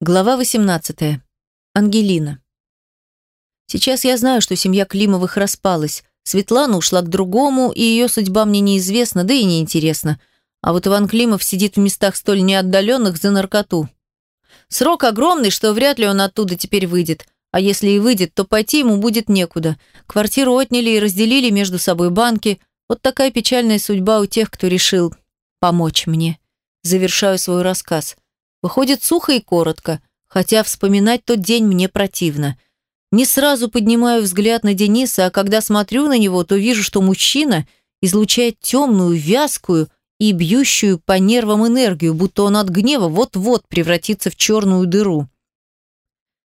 Глава 18. Ангелина. Сейчас я знаю, что семья Климовых распалась. Светлана ушла к другому, и ее судьба мне неизвестна, да и неинтересна. А вот Иван Климов сидит в местах столь неотдаленных за наркоту. Срок огромный, что вряд ли он оттуда теперь выйдет. А если и выйдет, то пойти ему будет некуда. Квартиру отняли и разделили между собой банки. Вот такая печальная судьба у тех, кто решил помочь мне. Завершаю свой рассказ. Выходит сухо и коротко, хотя вспоминать тот день мне противно. Не сразу поднимаю взгляд на Дениса, а когда смотрю на него, то вижу, что мужчина излучает темную, вязкую и бьющую по нервам энергию, будто он от гнева вот-вот превратится в черную дыру.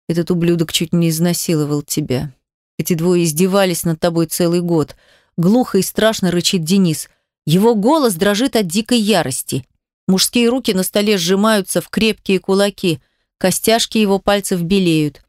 Этот ублюдок чуть не изнасиловал тебя. Эти двое издевались над тобой целый год. Глухо и страшно рычит Денис. Его голос дрожит от дикой ярости. Мужские руки на столе сжимаются в крепкие кулаки, костяшки его пальцев белеют.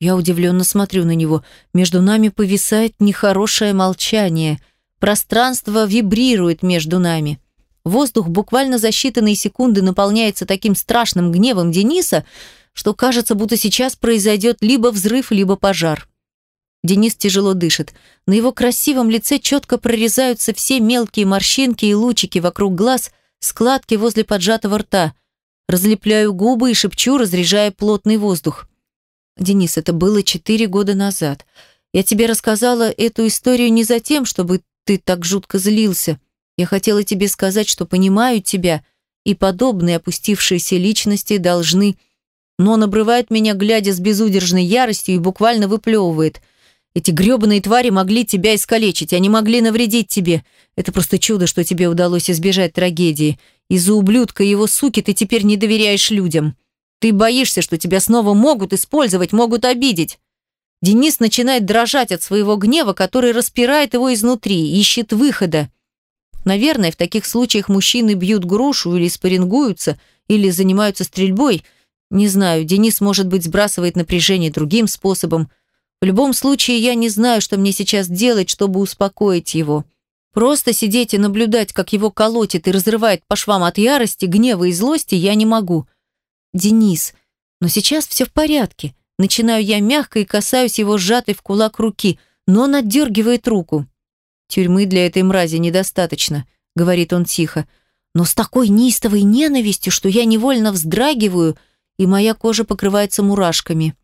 Я удивленно смотрю на него. Между нами повисает нехорошее молчание. Пространство вибрирует между нами. Воздух буквально за считанные секунды наполняется таким страшным гневом Дениса, что кажется, будто сейчас произойдет либо взрыв, либо пожар. Денис тяжело дышит. На его красивом лице четко прорезаются все мелкие морщинки и лучики вокруг глаз – складки возле поджатого рта. Разлепляю губы и шепчу, разряжая плотный воздух. «Денис, это было четыре года назад. Я тебе рассказала эту историю не за тем, чтобы ты так жутко злился. Я хотела тебе сказать, что понимаю тебя, и подобные опустившиеся личности должны...» Но он обрывает меня, глядя с безудержной яростью, и буквально выплевывает. Эти грёбаные твари могли тебя искалечить, они могли навредить тебе. Это просто чудо, что тебе удалось избежать трагедии. Из-за ублюдка и его суки ты теперь не доверяешь людям. Ты боишься, что тебя снова могут использовать, могут обидеть. Денис начинает дрожать от своего гнева, который распирает его изнутри, ищет выхода. Наверное, в таких случаях мужчины бьют грушу или спаррингуются, или занимаются стрельбой. Не знаю, Денис, может быть, сбрасывает напряжение другим способом – в любом случае, я не знаю, что мне сейчас делать, чтобы успокоить его. Просто сидеть и наблюдать, как его колотит и разрывает по швам от ярости, гнева и злости, я не могу. Денис, но сейчас все в порядке. Начинаю я мягко и касаюсь его сжатой в кулак руки, но он отдергивает руку. «Тюрьмы для этой мрази недостаточно», — говорит он тихо, но с такой неистовой ненавистью, что я невольно вздрагиваю, и моя кожа покрывается мурашками.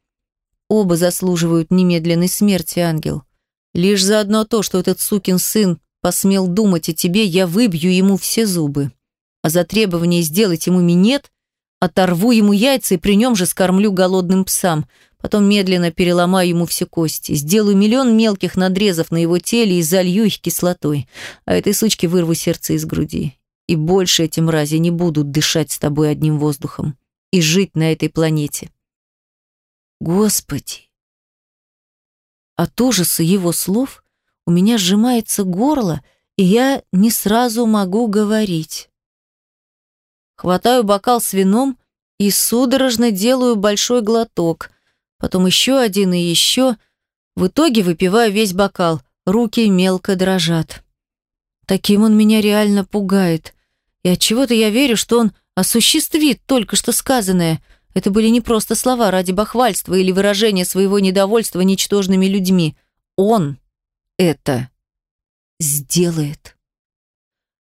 Оба заслуживают немедленной смерти, ангел. Лишь за одно то, что этот сукин сын посмел думать о тебе, я выбью ему все зубы. А за требование сделать ему минет, оторву ему яйца и при нем же скормлю голодным псам. Потом медленно переломаю ему все кости, сделаю миллион мелких надрезов на его теле и залью их кислотой. А этой сучке вырву сердце из груди. И больше эти мрази не будут дышать с тобой одним воздухом и жить на этой планете. Господи! От ужаса его слов у меня сжимается горло, и я не сразу могу говорить. Хватаю бокал с вином и судорожно делаю большой глоток, потом еще один и еще. В итоге выпиваю весь бокал, руки мелко дрожат. Таким он меня реально пугает. И от чего то я верю, что он осуществит только что сказанное – это были не просто слова ради бахвальства или выражения своего недовольства ничтожными людьми. Он это сделает.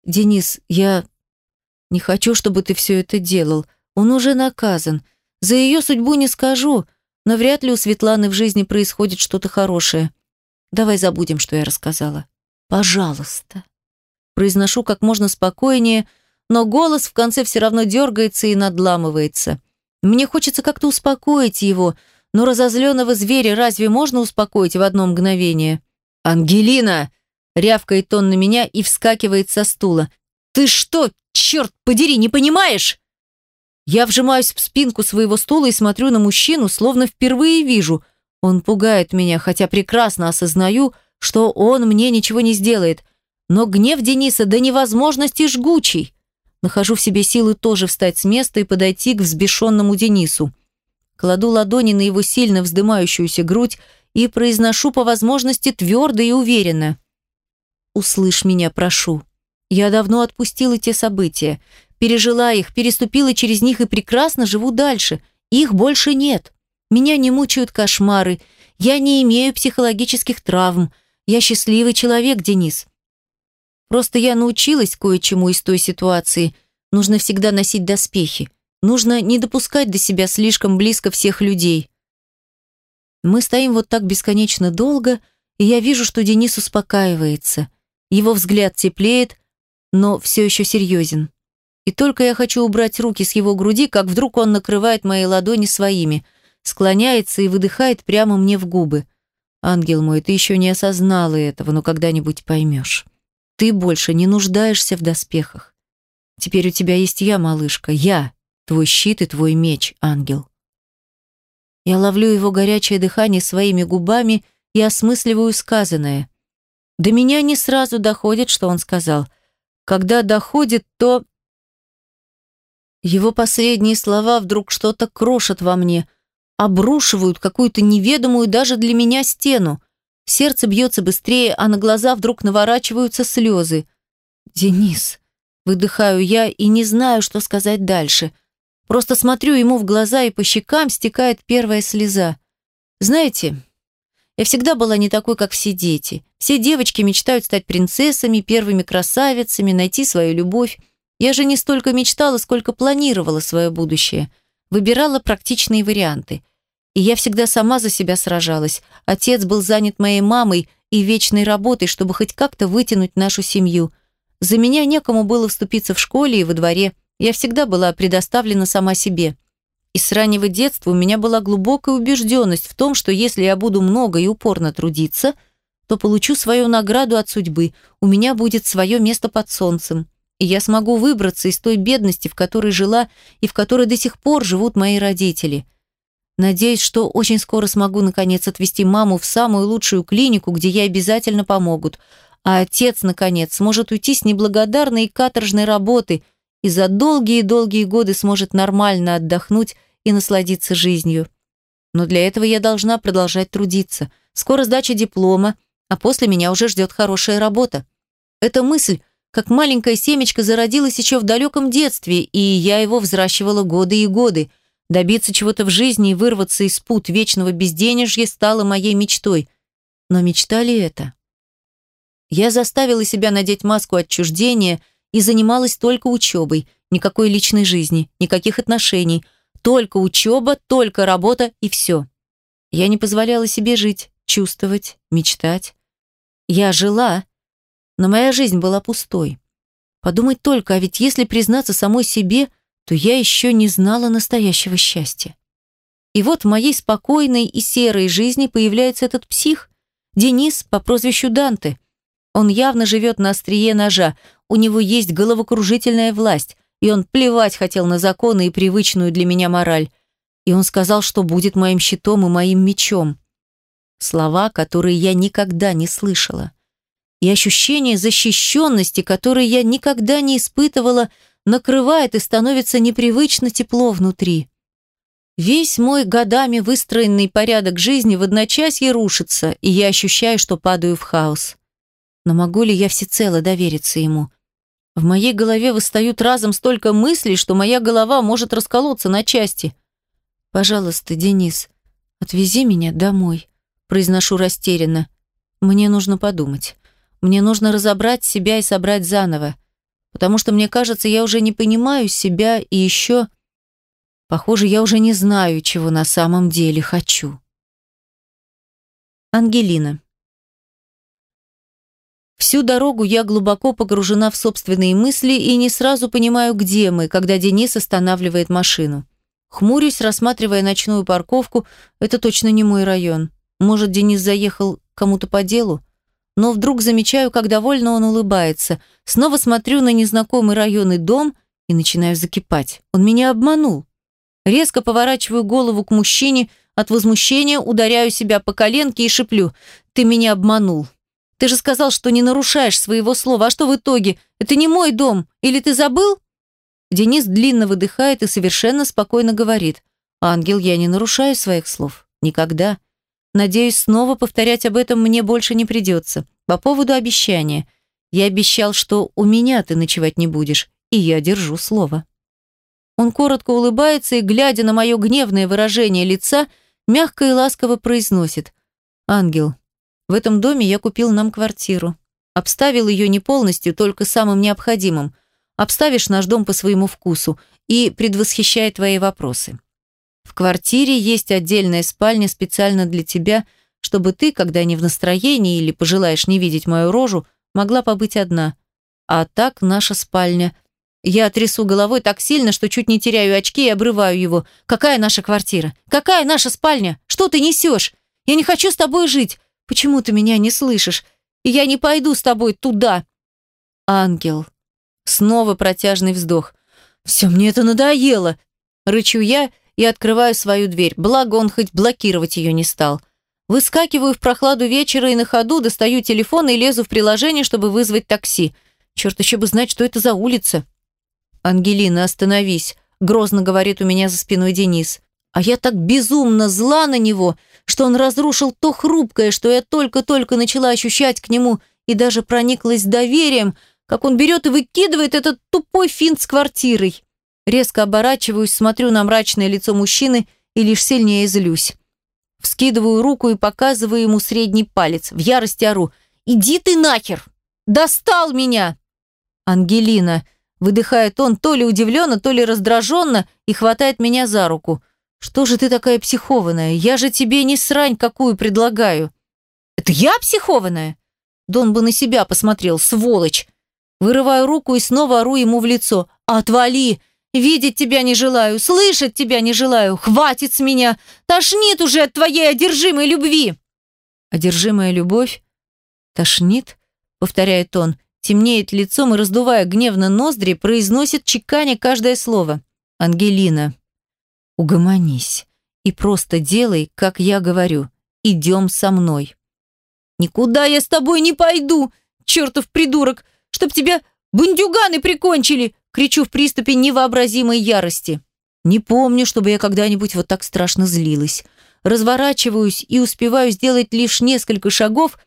Денис, я не хочу, чтобы ты все это делал. Он уже наказан. За ее судьбу не скажу, но вряд ли у Светланы в жизни происходит что-то хорошее. Давай забудем, что я рассказала. Пожалуйста. Произношу как можно спокойнее, но голос в конце все равно дергается и надламывается. Мне хочется как-то успокоить его, но разозленного зверя разве можно успокоить в одно мгновение? «Ангелина!» — рявкает он на меня и вскакивает со стула. «Ты что, черт подери, не понимаешь?» Я вжимаюсь в спинку своего стула и смотрю на мужчину, словно впервые вижу. Он пугает меня, хотя прекрасно осознаю, что он мне ничего не сделает. Но гнев Дениса до невозможности жгучий. Нахожу в себе силы тоже встать с места и подойти к взбешенному Денису. Кладу ладони на его сильно вздымающуюся грудь и произношу по возможности твердо и уверенно. «Услышь меня, прошу. Я давно отпустила те события, пережила их, переступила через них и прекрасно живу дальше. Их больше нет. Меня не мучают кошмары. Я не имею психологических травм. Я счастливый человек, Денис. Просто я научилась кое-чему из той ситуации. Нужно всегда носить доспехи. Нужно не допускать до себя слишком близко всех людей. Мы стоим вот так бесконечно долго, и я вижу, что Денис успокаивается. Его взгляд теплеет, но все еще серьезен. И только я хочу убрать руки с его груди, как вдруг он накрывает мои ладони своими, склоняется и выдыхает прямо мне в губы. «Ангел мой, ты еще не осознала этого, но когда-нибудь поймешь. Ты больше не нуждаешься в доспехах. Теперь у тебя есть я, малышка, я, твой щит и твой меч, ангел». Я ловлю его горячее дыхание своими губами и осмысливаю сказанное. До меня не сразу доходит, что он сказал. Когда доходит, то его последние слова вдруг что-то крошат во мне, обрушивают какую-то неведомую даже для меня стену. Сердце бьется быстрее, а на глаза вдруг наворачиваются слезы. «Денис», — выдыхаю я и не знаю, что сказать дальше. Просто смотрю ему в глаза, и по щекам стекает первая слеза. Знаете, я всегда была не такой, как все дети. Все девочки мечтают стать принцессами, первыми красавицами, найти свою любовь. Я же не столько мечтала, сколько планировала свое будущее. Выбирала практичные варианты. И я всегда сама за себя сражалась. Отец был занят моей мамой и вечной работой, чтобы хоть как-то вытянуть нашу семью. За меня некому было вступиться в школе и во дворе. Я всегда была предоставлена сама себе. И с раннего детства у меня была глубокая убежденность в том, что если я буду много и упорно трудиться, то получу свою награду от судьбы, у меня будет свое место под солнцем и я смогу выбраться из той бедности, в которой жила и в которой до сих пор живут мои родители. Надеюсь, что очень скоро смогу наконец отвезти маму в самую лучшую клинику, где ей обязательно помогут, а отец, наконец, сможет уйти с неблагодарной и каторжной работы и за долгие-долгие годы сможет нормально отдохнуть и насладиться жизнью. Но для этого я должна продолжать трудиться. Скоро сдача диплома, а после меня уже ждет хорошая работа. Эта мысль как маленькое семечко зародилось еще в далеком детстве, и я его взращивала годы и годы. Добиться чего-то в жизни и вырваться из пут вечного безденежья стало моей мечтой. Но мечта ли это? Я заставила себя надеть маску отчуждения и занималась только учебой, никакой личной жизни, никаких отношений, только учеба, только работа и все. Я не позволяла себе жить, чувствовать, мечтать. Я жила, но моя жизнь была пустой. Подумать только, а ведь если признаться самой себе, то я еще не знала настоящего счастья. И вот в моей спокойной и серой жизни появляется этот псих, Денис по прозвищу Данте. Он явно живет на острие ножа, у него есть головокружительная власть, и он плевать хотел на законы и привычную для меня мораль. И он сказал, что будет моим щитом и моим мечом. Слова, которые я никогда не слышала и ощущение защищенности, которое я никогда не испытывала, накрывает и становится непривычно тепло внутри. Весь мой годами выстроенный порядок жизни в одночасье рушится, и я ощущаю, что падаю в хаос. Но могу ли я всецело довериться ему? В моей голове восстают разом столько мыслей, что моя голова может расколоться на части. «Пожалуйста, Денис, отвези меня домой», – произношу растерянно. «Мне нужно подумать. Мне нужно разобрать себя и собрать заново, потому что, мне кажется, я уже не понимаю себя и еще... Похоже, я уже не знаю, чего на самом деле хочу. Ангелина. Всю дорогу я глубоко погружена в собственные мысли и не сразу понимаю, где мы, когда Денис останавливает машину. Хмурюсь, рассматривая ночную парковку. Это точно не мой район. Может, Денис заехал кому-то по делу? Но вдруг замечаю, как довольно он улыбается. Снова смотрю на незнакомый район и дом и начинаю закипать. Он меня обманул. Резко поворачиваю голову к мужчине, от возмущения ударяю себя по коленке и шиплю. «Ты меня обманул. Ты же сказал, что не нарушаешь своего слова. А что в итоге? Это не мой дом. Или ты забыл?» Денис длинно выдыхает и совершенно спокойно говорит. «Ангел, я не нарушаю своих слов. Никогда. Надеюсь, снова повторять об этом мне больше не придется. По поводу обещания. Я обещал, что у меня ты ночевать не будешь, и я держу слово. Он коротко улыбается и, глядя на мое гневное выражение лица, мягко и ласково произносит. «Ангел, в этом доме я купил нам квартиру. Обставил ее не полностью, только самым необходимым. Обставишь наш дом по своему вкусу и предвосхищая твои вопросы. В квартире есть отдельная спальня специально для тебя, чтобы ты, когда не в настроении или пожелаешь не видеть мою рожу, могла побыть одна. А так наша спальня. Я трясу головой так сильно, что чуть не теряю очки и обрываю его. Какая наша квартира? Какая наша спальня? Что ты несешь? Я не хочу с тобой жить. Почему ты меня не слышишь? и я не пойду с тобой туда. Ангел. Снова протяжный вздох. Все, мне это надоело. Рычу я и открываю свою дверь, благо он хоть блокировать ее не стал. Выскакиваю в прохладу вечера и на ходу достаю телефон и лезу в приложение, чтобы вызвать такси. Черт, еще бы знать, что это за улица. «Ангелина, остановись», — грозно говорит у меня за спиной Денис. А я так безумно зла на него, что он разрушил то хрупкое, что я только-только начала ощущать к нему и даже прониклась доверием, как он берет и выкидывает этот тупой финт с квартирой. Резко оборачиваюсь, смотрю на мрачное лицо мужчины и лишь сильнее злюсь. Вскидываю руку и показываю ему средний палец. В ярости ору. «Иди ты нахер! Достал меня!» «Ангелина!» Выдыхает он то ли удивленно, то ли раздраженно и хватает меня за руку. «Что же ты такая психованная? Я же тебе не срань какую предлагаю». «Это я психованная?» Дон бы на себя посмотрел, сволочь. Вырываю руку и снова ору ему в лицо. «Отвали! Видеть тебя не желаю, слышать тебя не желаю. Хватит с меня! Тошнит уже от твоей одержимой любви!» «Одержимая любовь? Тошнит?» — повторяет он. Темнеет лицом и, раздувая гневно ноздри, произносит чеканя каждое слово. «Ангелина, Угомонись и просто делай, как я говорю. Идем со мной. Никуда я с тобой не пойду, чертов придурок, чтоб тебя бандюганы прикончили, кричу в приступе невообразимой ярости. Не помню, чтобы я когда-нибудь вот так страшно злилась. Разворачиваюсь и успеваю сделать лишь несколько шагов,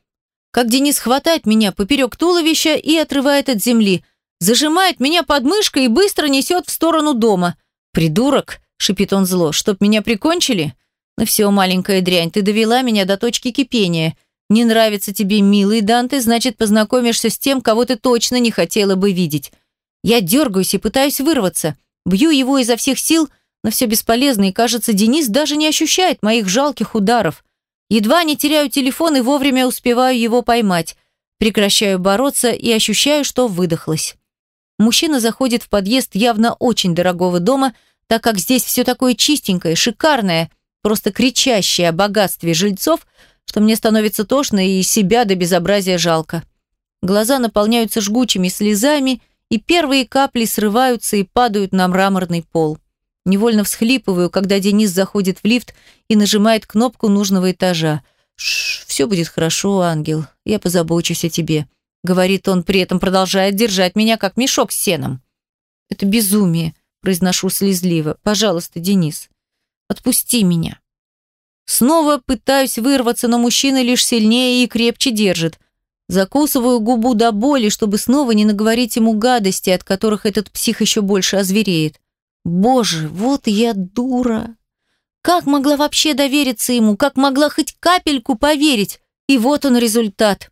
как Денис хватает меня поперек туловища и отрывает от земли, зажимает меня под мышкой и быстро несет в сторону дома. Придурок, шипит он зло. «Чтоб меня прикончили? Ну все, маленькая дрянь, ты довела меня до точки кипения. Не нравится тебе милый Данте, значит, познакомишься с тем, кого ты точно не хотела бы видеть. Я дергаюсь и пытаюсь вырваться. Бью его изо всех сил, но все бесполезно, и, кажется, Денис даже не ощущает моих жалких ударов. Едва не теряю телефон и вовремя успеваю его поймать. Прекращаю бороться и ощущаю, что выдохлась. Мужчина заходит в подъезд явно очень дорогого дома – так как здесь все такое чистенькое, шикарное, просто кричащее о богатстве жильцов, что мне становится тошно и себя до безобразия жалко. Глаза наполняются жгучими слезами, и первые капли срываются и падают на мраморный пол. Невольно всхлипываю, когда Денис заходит в лифт и нажимает кнопку нужного этажа. «Шш, все будет хорошо, ангел, я позабочусь о тебе», говорит он, при этом продолжает держать меня как мешок с сеном. Это безумие. Произношу слезливо. «Пожалуйста, Денис, отпусти меня». Снова пытаюсь вырваться, но мужчина лишь сильнее и крепче держит. Закусываю губу до боли, чтобы снова не наговорить ему гадости, от которых этот псих еще больше озвереет. Боже, вот я дура. Как могла вообще довериться ему? Как могла хоть капельку поверить? И вот он результат.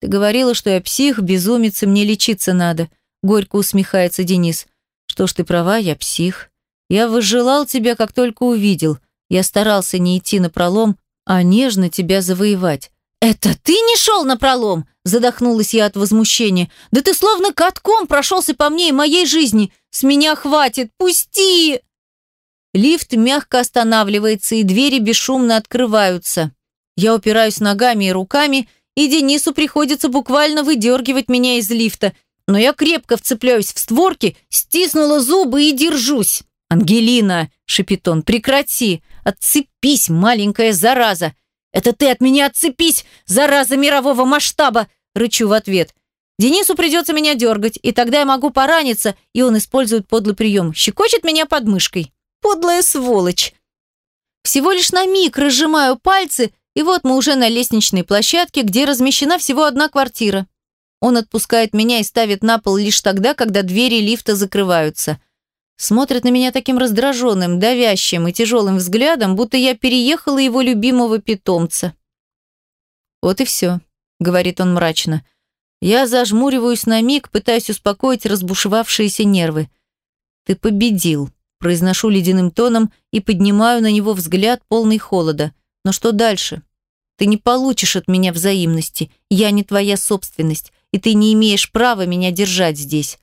Ты говорила, что я псих, безумец, и мне лечиться надо. Горько усмехается Денис. Что ж, ты права, я псих. Я возжелал тебя, как только увидел. Я старался не идти на пролом, а нежно тебя завоевать. «Это ты не шел на пролом?» Задохнулась я от возмущения. «Да ты словно катком прошелся по мне и моей жизни. С меня хватит, пусти!» Лифт мягко останавливается, и двери бесшумно открываются. Я упираюсь ногами и руками, и Денису приходится буквально выдергивать меня из лифта – но я крепко вцепляюсь в створки, стиснула зубы и держусь. «Ангелина!» – шепит он. «Прекрати! Отцепись, маленькая зараза! Это ты от меня отцепись, зараза мирового масштаба!» – рычу в ответ. Денису придется меня дергать, и тогда я могу пораниться, и он использует подлый прием. Щекочет меня под мышкой. Подлая сволочь. Всего лишь на миг разжимаю пальцы, и вот мы уже на лестничной площадке, где размещена всего одна квартира. Он отпускает меня и ставит на пол лишь тогда, когда двери лифта закрываются. Смотрит на меня таким раздраженным, давящим и тяжелым взглядом, будто я переехала его любимого питомца. «Вот и все», — говорит он мрачно. Я зажмуриваюсь на миг, пытаясь успокоить разбушевавшиеся нервы. «Ты победил», — произношу ледяным тоном и поднимаю на него взгляд, полный холода. «Но что дальше? Ты не получишь от меня взаимности. Я не твоя собственность, и ты не имеешь права меня держать здесь.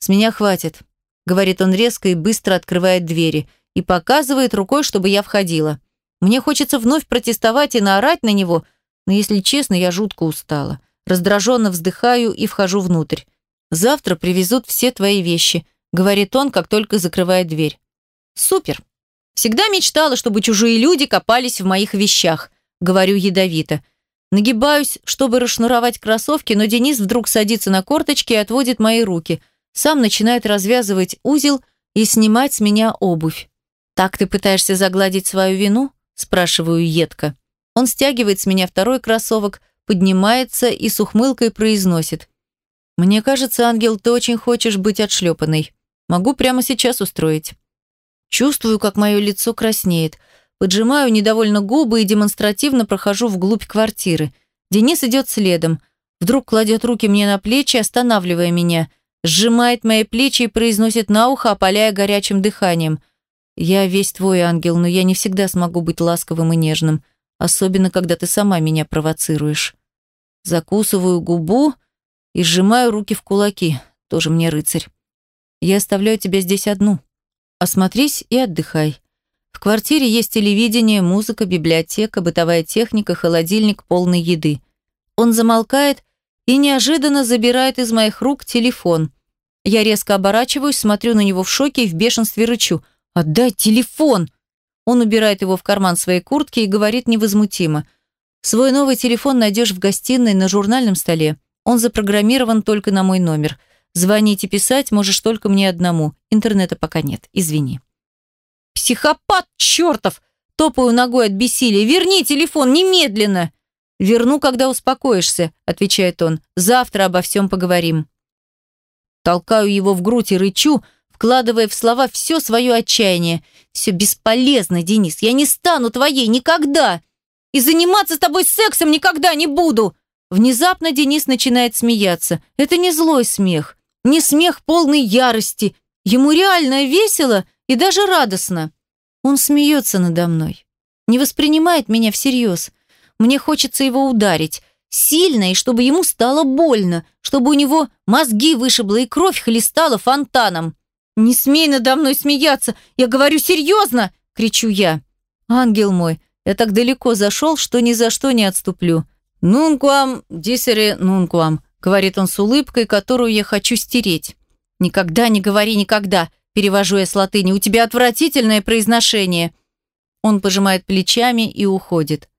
С меня хватит», — говорит он резко и быстро открывает двери и показывает рукой, чтобы я входила. Мне хочется вновь протестовать и наорать на него, но, если честно, я жутко устала. Раздраженно вздыхаю и вхожу внутрь. «Завтра привезут все твои вещи», — говорит он, как только закрывает дверь. «Супер! Всегда мечтала, чтобы чужие люди копались в моих вещах», — говорю ядовито. Нагибаюсь, чтобы расшнуровать кроссовки, но Денис вдруг садится на корточки и отводит мои руки. Сам начинает развязывать узел и снимать с меня обувь. «Так ты пытаешься загладить свою вину?» – спрашиваю едко. Он стягивает с меня второй кроссовок, поднимается и с ухмылкой произносит. «Мне кажется, ангел, ты очень хочешь быть отшлепанной. Могу прямо сейчас устроить». Чувствую, как мое лицо краснеет. Поджимаю недовольно губы и демонстративно прохожу вглубь квартиры. Денис идет следом. Вдруг кладет руки мне на плечи, останавливая меня. Сжимает мои плечи и произносит на ухо, опаляя горячим дыханием. «Я весь твой ангел, но я не всегда смогу быть ласковым и нежным, особенно когда ты сама меня провоцируешь». Закусываю губу и сжимаю руки в кулаки. Тоже мне рыцарь. Я оставляю тебя здесь одну. Осмотрись и отдыхай. В квартире есть телевидение, музыка, библиотека, бытовая техника, холодильник, полный еды. Он замолкает и неожиданно забирает из моих рук телефон. Я резко оборачиваюсь, смотрю на него в шоке и в бешенстве рычу. «Отдай телефон!» Он убирает его в карман своей куртки и говорит невозмутимо – Свой новый телефон найдешь в гостиной на журнальном столе. Он запрограммирован только на мой номер. Звонить и писать можешь только мне одному. Интернета пока нет, извини. Психопат чертов! Топаю ногой от бессилия. Верни телефон немедленно! Верну, когда успокоишься, отвечает он. Завтра обо всем поговорим. Толкаю его в грудь и рычу, вкладывая в слова все свое отчаяние. Все бесполезно, Денис. Я не стану твоей никогда. И заниматься с тобой сексом никогда не буду!» Внезапно Денис начинает смеяться. Это не злой смех, не смех полной ярости. Ему реально весело и даже радостно. Он смеется надо мной. Не воспринимает меня всерьез. Мне хочется его ударить. Сильно, и чтобы ему стало больно, чтобы у него мозги вышибло и кровь хлестала фонтаном. «Не смей надо мной смеяться! Я говорю серьезно!» – кричу я. «Ангел мой, я так далеко зашел, что ни за что не отступлю. «Нункуам, дисери нункуам», — говорит он с улыбкой, которую я хочу стереть. «Никогда не говори никогда», — перевожу я с латыни. «У тебя отвратительное произношение». Он пожимает плечами и уходит.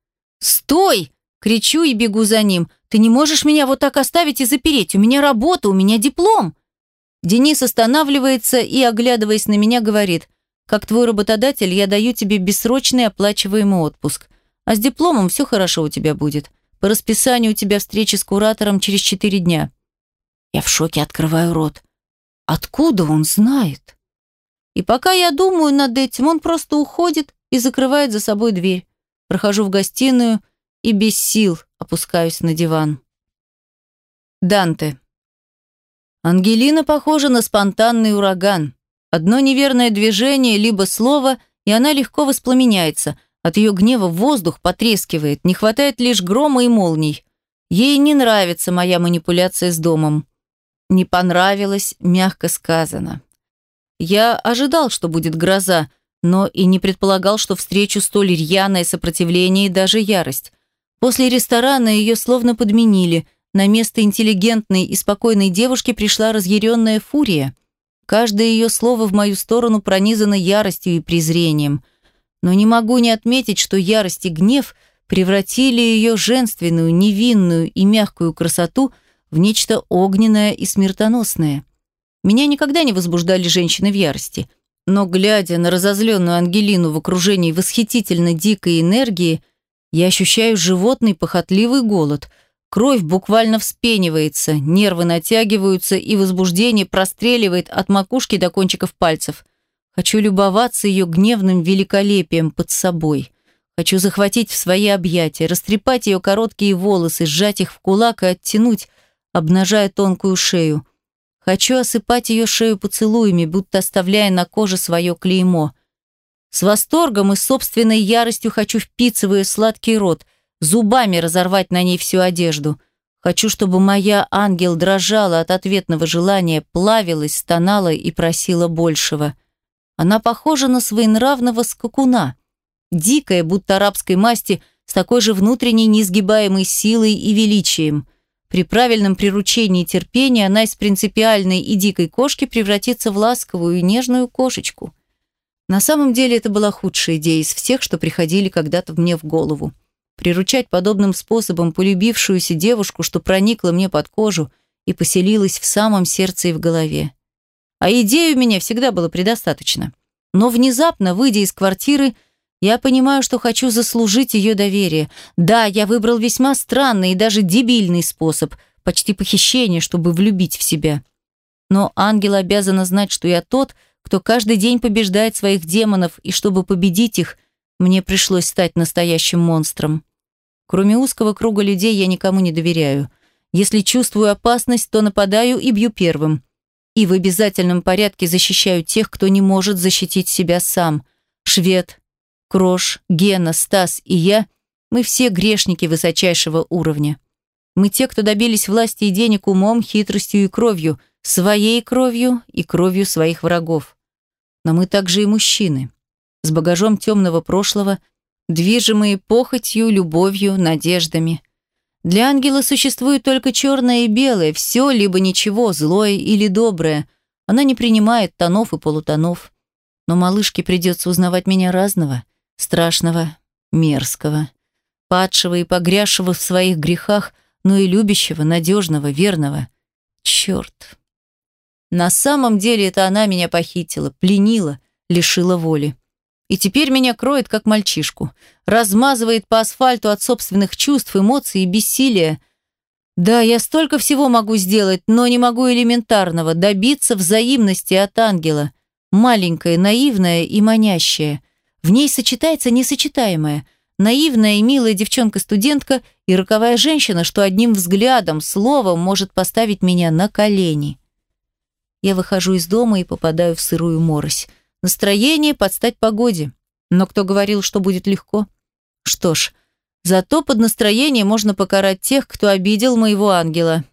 «Стой!» — кричу и бегу за ним. «Ты не можешь меня вот так оставить и запереть. У меня работа, у меня диплом». Денис останавливается и, оглядываясь на меня, говорит — как твой работодатель, я даю тебе бессрочный оплачиваемый отпуск. А с дипломом все хорошо у тебя будет. По расписанию у тебя встреча с куратором через четыре дня». Я в шоке открываю рот. Откуда он знает? И пока я думаю над этим, он просто уходит и закрывает за собой дверь. Прохожу в гостиную и без сил опускаюсь на диван. Данте. Ангелина похожа на спонтанный ураган. Одно неверное движение, либо слово, и она легко воспламеняется. От ее гнева воздух потрескивает, не хватает лишь грома и молний. Ей не нравится моя манипуляция с домом. Не понравилось, мягко сказано. Я ожидал, что будет гроза, но и не предполагал, что встречу столь рьяное сопротивление и даже ярость. После ресторана ее словно подменили. На место интеллигентной и спокойной девушки пришла разъяренная фурия. Каждое ее слово в мою сторону пронизано яростью и презрением. Но не могу не отметить, что ярость и гнев превратили ее женственную, невинную и мягкую красоту в нечто огненное и смертоносное. Меня никогда не возбуждали женщины в ярости. Но, глядя на разозленную Ангелину в окружении восхитительно дикой энергии, я ощущаю животный похотливый голод – Кровь буквально вспенивается, нервы натягиваются, и возбуждение простреливает от макушки до кончиков пальцев. Хочу любоваться ее гневным великолепием под собой. Хочу захватить в свои объятия, растрепать ее короткие волосы, сжать их в кулак и оттянуть, обнажая тонкую шею. Хочу осыпать ее шею поцелуями, будто оставляя на коже свое клеймо. С восторгом и собственной яростью хочу впиться в ее сладкий рот, зубами разорвать на ней всю одежду. Хочу, чтобы моя ангел дрожала от ответного желания, плавилась, стонала и просила большего. Она похожа на своенравного скакуна, дикая, будто арабской масти, с такой же внутренней несгибаемой силой и величием. При правильном приручении терпения она из принципиальной и дикой кошки превратится в ласковую и нежную кошечку. На самом деле это была худшая идея из всех, что приходили когда-то мне в голову. Приручать подобным способом полюбившуюся девушку, что проникла мне под кожу и поселилась в самом сердце и в голове. А идей у меня всегда было предостаточно. Но внезапно, выйдя из квартиры, я понимаю, что хочу заслужить ее доверие. Да, я выбрал весьма странный и даже дебильный способ, почти похищение, чтобы влюбить в себя. Но ангел обязана знать, что я тот, кто каждый день побеждает своих демонов, и чтобы победить их, мне пришлось стать настоящим монстром. Кроме узкого круга людей я никому не доверяю. Если чувствую опасность, то нападаю и бью первым. И в обязательном порядке защищаю тех, кто не может защитить себя сам. Швед, Крош, Гена, Стас и я – мы все грешники высочайшего уровня. Мы те, кто добились власти и денег умом, хитростью и кровью, своей кровью и кровью своих врагов. Но мы также и мужчины, с багажом темного прошлого, движимые похотью, любовью, надеждами. Для ангела существует только черное и белое, все либо ничего, злое или доброе. Она не принимает тонов и полутонов. Но малышке придется узнавать меня разного, страшного, мерзкого, падшего и погрязшего в своих грехах, но и любящего, надежного, верного. Черт. На самом деле это она меня похитила, пленила, лишила воли. И теперь меня кроет, как мальчишку. Размазывает по асфальту от собственных чувств, эмоций и бессилия. Да, я столько всего могу сделать, но не могу элементарного, добиться взаимности от ангела. Маленькая, наивная и манящая. В ней сочетается несочетаемое. Наивная и милая девчонка-студентка и роковая женщина, что одним взглядом, словом может поставить меня на колени. Я выхожу из дома и попадаю в сырую морось. Настроение под стать погоде. Но кто говорил, что будет легко? Что ж, зато под настроение можно покарать тех, кто обидел моего ангела.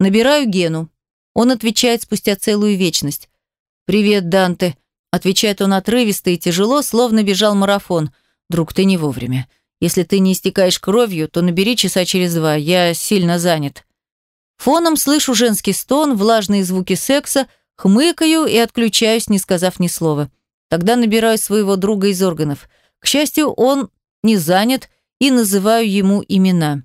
Набираю Гену. Он отвечает спустя целую вечность. «Привет, Данте. Отвечает он отрывисто и тяжело, словно бежал марафон. «Друг, ты не вовремя. Если ты не истекаешь кровью, то набери часа через два. Я сильно занят». Фоном слышу женский стон, влажные звуки секса, хмыкаю и отключаюсь, не сказав ни слова. Тогда набираю своего друга из органов. К счастью, он не занят и называю ему имена.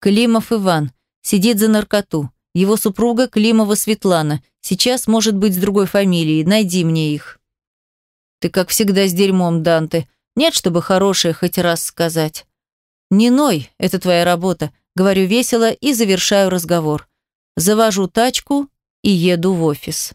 Климов Иван. Сидит за наркоту. Его супруга Климова Светлана. Сейчас может быть с другой фамилией. Найди мне их. Ты, как всегда, с дерьмом, Данте. Нет, чтобы хорошее хоть раз сказать. Не ной, это твоя работа. Говорю весело и завершаю разговор. Завожу тачку и еду в офис.